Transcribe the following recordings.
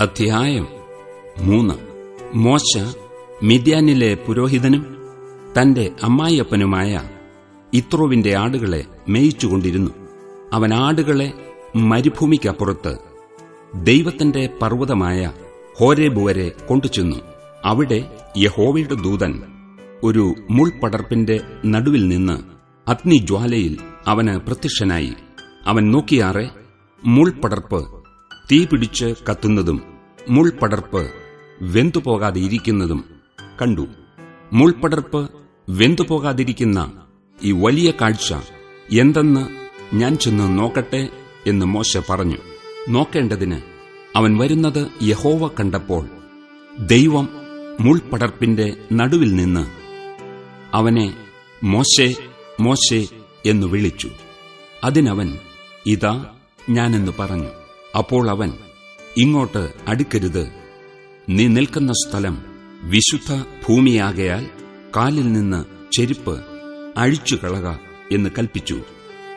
അധ്യായം മൂന്ന്. മോശ മിദ്യാനിലെ പുരോഹിതനും തന്റെ അമ്മായിയപ്പനുമായ ഇത്രോവിന്റെ ആടുകളെ മേയിച്ചുകൊണ്ടിരുന്നു. അവൻ ആടുകളെ മരുഭൂമിക്കപ്പുറത്ത് ദൈവത്തിന്റെ പർവതമായ ഹോരേബ് വരെ കൊണ്ടുചെന്നു. അവിടെ യഹോവയുടെ ദൂതൻ ഒരു മുൾപടർപ്പിന്റെ നടുവിൽ നിന്ന് അഗ്നിജ്വാലയിൽ അവന് പ്രത്യക്ഷനായി. അവൻ നോക്കിയാറെ മുൾപടർപ്പ് തീ പിടിച്ച് കത്തുന്നതും മുൾപടർപ്പ് വെന്തുപോകാതെ ഇരിക്കുന്നതും കണ്ടു. മുൾപടർപ്പ് വെന്തുപോകാതിരിക്കുന്ന ഈ വലിയ കാഴ്ച എന്തെന്ന് ഞാൻ ചെന്ന് നോക്കട്ടെ എന്ന് മോശ പറഞ്ഞു. നോക്കേണ്ടതിന് അവൻ വരുന്നത് യഹോവ കണ്ടപ്പോൾ ദൈവം മുൾപടർപ്പിന്റെ നടുവിൽ നിന്ന് അവനെ മോശെ മോശെ എന്നു വിളിച്ചു. അതിനവൻ ഇതാ ഞാനെന്ന് പറഞ്ഞു. അപ്പോൾ അവൻ ഇങ്ങോട്ട് അടുക്കരുത്. നീ നിൽക്കുന്ന സ്ഥലം വിശുദ്ധ ഭൂമിയാകയാൽ കാലിൽ നിന്ന് ചെരുപ്പ് അഴിച്ചു കളക എന്ന് കൽപ്പിച്ചു.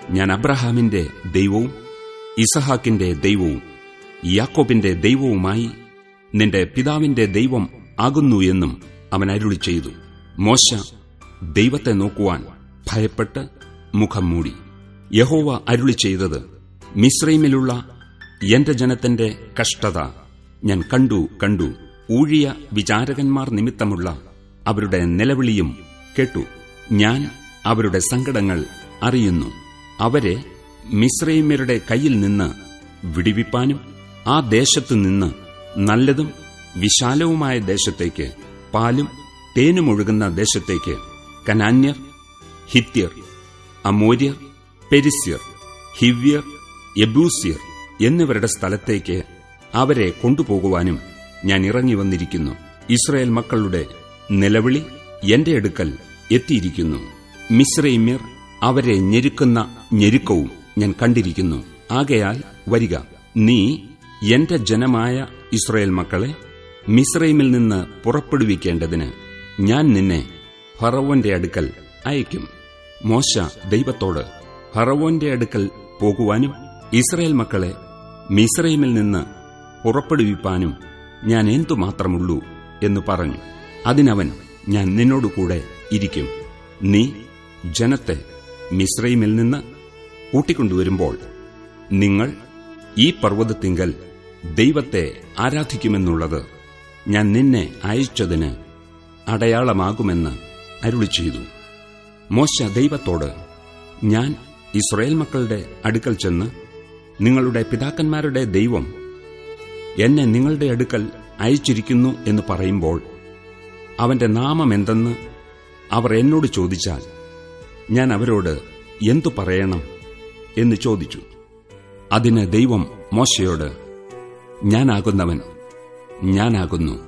ഞാൻ അബ്രഹാമിന്റെ ദൈവവും ഇസഹാക്കിന്റെ ദൈവവും യാക്കോബിന്റെ ദൈവവുമായി നിന്റെ പിതാവിന്റെ ദൈവം ആകുന്നു എന്നും അവൻ അരുളി ചെയ്തു. മോശ ദൈവത്തെ നോക്കുവാൻ ഭയപ്പെട്ട് മുഖം മൂടി. യഹോവ അരുളി ചെയ്തത് മിശ്രൈമിലുള്ള എന്റെ ജനത്തിന്റെ കഷ്ടത ഞാൻ കണ്ടു കണ്ടു. ഊഴിയ വിചാരകന്മാർ നിമിത്തമുള്ള അവരുടെ നിലവിളിയും കേട്ടു. ഞാൻ അവരുടെ സങ്കടങ്ങൾ അറിയുന്നു. അവരെ മിശ്രൈമ്യരുടെ കയ്യിൽ നിന്ന് വിടിവിപ്പാനും ആ ദേശത്തു നിന്ന് നല്ലതും വിശാലവുമായ ദേശത്തേക്ക് പാലും തേനും ഒഴുകുന്ന ദേശത്തേക്ക് കനാന്യർ ഹിത്യർ അമോര്യർ പെരിസ്യർ ഹിവ്യർ യബൂസ്യർ എന്നിവരുടെ സ്ഥലത്തേക്ക് അവരെ കൊണ്ടുപോകുവാനും ഞാൻ ഇറങ്ങി വന്നിരിക്കുന്നു. ഇസ്രയേൽ മക്കളുടെ നിലവിളി എന്റെ അടുക്കൽ എത്തിയിരിക്കുന്നു. മിശ്രൈമ്യർ അവരെ ഞെരുക്കുന്ന ഞെരുക്കവും ഞാൻ കണ്ടിരിക്കുന്നു. ആകയാൽ വരിക നീ എന്റെ ജനമായ ഇസ്രയേൽ മക്കളെ മിശ്രൈമിൽ നിന്ന് പുറപ്പെടുവിക്കേണ്ടതിന് ഞാൻ നിന്നെ ഫറവോന്റെ അടുക്കൽ അയക്കും മോശ ദൈവത്തോട് ഫറവോന്റെ അടുക്കൽ പോകുവാനും ഇസ്രയേൽ മക്കളെ മിസ്രൈമിൽ നിന്ന് പുറപ്പെടുവിപ്പാനും ഞാൻ എന്തുമാത്രമുള്ളൂ എന്ന് പറഞ്ഞു. അതിനവൻ ഞാൻ നിന്നോടുകൂടെ ഇരിക്കും. നീ ജനത്തെ മിസ്രൈമിൽ നിന്ന് കൂട്ടിക്കൊണ്ടുവരുമ്പോൾ നിങ്ങൾ ഈ പർവതത്തിങ്കൽ ദൈവത്തെ ആരാധിക്കുമെന്നുള്ളത് ഞാൻ നിന്നെ അയച്ചതിന് അടയാളമാകുമെന്ന് അരുളി ചെയ്തു. മോശ ദൈവത്തോട് ഞാൻ ഇസ്രയേൽ മക്കളുടെ അടുക്കൽ ചെന്ന് നിങ്ങളുടെ പിതാക്കന്മാരുടെ ദൈവം എന്നെ നിങ്ങളുടെ അടുക്കൽ അയച്ചിരിക്കുന്നു എന്ന് പറയുമ്പോൾ അവന്റെ നാമം എന്തെന്ന് അവർ എന്നോട് ചോദിച്ചാൽ ഞാൻ അവരോട് എന്തു പറയണം എന്ന് ചോദിച്ചു. അതിന് ദൈവം മോശയോട് ഞാനാകുന്നവൻ ഞാനാകുന്നു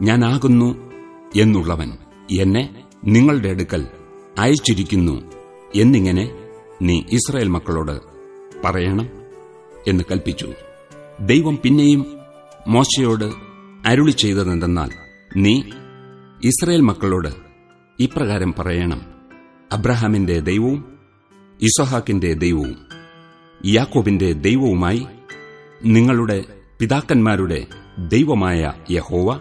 ഞാനാകുന്നു എന്നുള്ളവൻ എന്നെ നിങ്ങളുടെ അടുക്കൽ അയച്ചിരിക്കുന്നു എന്നിങ്ങനെ നീ ഇസ്രായേൽ മക്കളോട് പറയണം. എന്ന് കൽപ്പിച്ചു. ദൈവം പിന്നെയും മോശയോട് അരുളി ചെയ്തതെന്തെന്നാൽ നീ ഇസ്രയേൽ മക്കളോട് ഇപ്രകാരം പറയണം. അബ്രഹാമിന്റെ ദൈവവും ഇസഹാക്കിന്റെ ദൈവവും യാക്കോബിന്റെ ദൈവവുമായി നിങ്ങളുടെ പിതാക്കന്മാരുടെ ദൈവമായ യഹോവ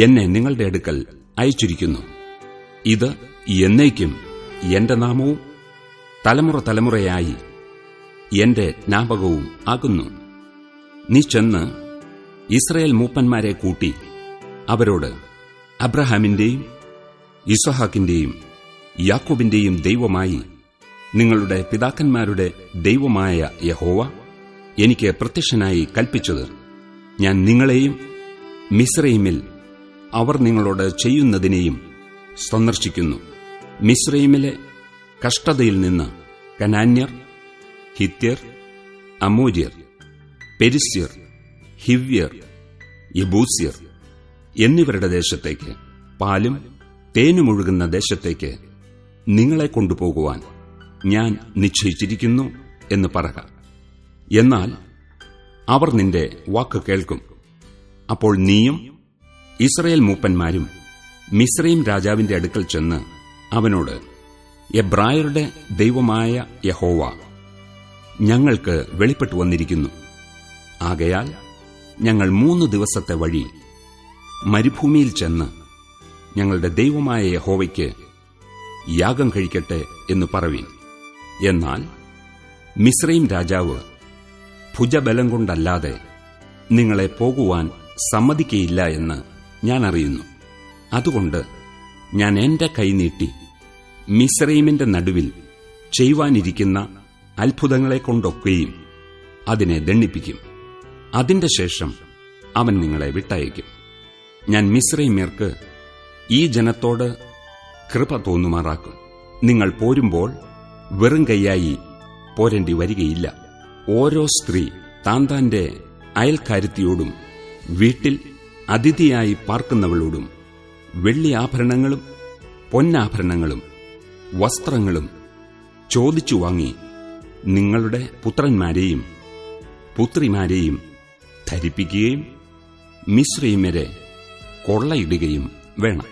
എന്നെ നിങ്ങളുടെ അടുക്കൽ അയച്ചിരിക്കുന്നു. ഇത് എന്നേക്കും എന്റെ നാമവും തലമുറ തലമുറയായി എന്റെ ജ്ഞാപകവും ആകുന്നു. നീ ചെന്ന് ഇസ്രയേൽ മൂപ്പന്മാരെ കൂട്ടി അവരോട് അബ്രഹാമിന്റെയും ഇസഹാക്കിന്റെയും യാക്കോബിന്റെയും ദൈവമായി നിങ്ങളുടെ പിതാക്കന്മാരുടെ ദൈവമായ യഹോവ എനിക്ക് പ്രത്യക്ഷനായി കൽപ്പിച്ചത്. ഞാൻ നിങ്ങളെയും മിസ്രൈമിൽ അവർ നിങ്ങളോട് ചെയ്യുന്നതിനെയും സന്ദർശിക്കുന്നു. മിസ്രൈമിലെ കഷ്ടതയിൽ നിന്ന് കനാന്യർ ഹിത്യർ അമൂര്യർ പെരിസ്യർ ഹിവ്യർ യബൂസ്യർ എന്നിവരുടെ ദേശത്തേക്ക് പാലും തേനുമൊഴുകുന്ന ദേശത്തേക്ക് നിങ്ങളെ കൊണ്ടുപോകുവാൻ ഞാൻ നിശ്ചയിച്ചിരിക്കുന്നു എന്ന് പറക. എന്നാൽ അവർ നിന്റെ വാക്ക് കേൾക്കും. അപ്പോൾ നീയും ഇസ്രയേൽ മൂപ്പന്മാരും മിസ്രൈം രാജാവിന്റെ അടുക്കൽ ചെന്ന് അവനോട് എബ്രായരുടെ ദൈവമായ യഹോവ ഞങ്ങൾക്ക് വെളിപ്പെട്ടു വന്നിരിക്കുന്നു. ആകയാൽ ഞങ്ങൾ മൂന്ന് ദിവസത്തെ വഴി മരുഭൂമിയിൽ ചെന്ന് ഞങ്ങളുടെ ദൈവമായ യഹോവയ്ക്ക് യാഗം കഴിക്കട്ടെ എന്ന് പറവീൻ. എന്നാൽ മിശ്രയും രാജാവ് ഭുജബലം കൊണ്ടല്ലാതെ നിങ്ങളെ പോകുവാൻ സമ്മതിക്കയില്ല എന്ന് ഞാൻ അറിയുന്നു. അതുകൊണ്ട് ഞാൻ എന്റെ കൈനീട്ടി മിശ്രൈമിന്റെ നടുവിൽ ചെയ്യുവാനിരിക്കുന്ന അത്ഭുതങ്ങളെ കൊണ്ടൊക്കെയും അതിനെ ദണ്ണിപ്പിക്കും അതിന്റെ ശേഷം അവൻ നിങ്ങളെ വിട്ടയക്കും. ഞാൻ മിശ്രൈമ്യർക്ക് ഈ ജനത്തോട് കൃപ തോന്നുമാറാക്കും. നിങ്ങൾ പോരുമ്പോൾ വെറും കൈയായി പോരേണ്ടി വരികയില്ല. ഓരോ സ്ത്രീ താൻ താന്റെ അയൽക്കാരുത്തിയോടും വീട്ടിൽ അതിഥിയായി പാർക്കുന്നവളോടും വെള്ളി ആഭരണങ്ങളും പൊന്നാഭരണങ്ങളും വസ്ത്രങ്ങളും ചോദിച്ചു വാങ്ങി നിങ്ങളുടെ പുത്രന്മാരെയും പുത്രിമാരെയും ധരിപ്പിക്കുകയും മിശ്രീമരെ കൊള്ളയിടുകയും വേണം.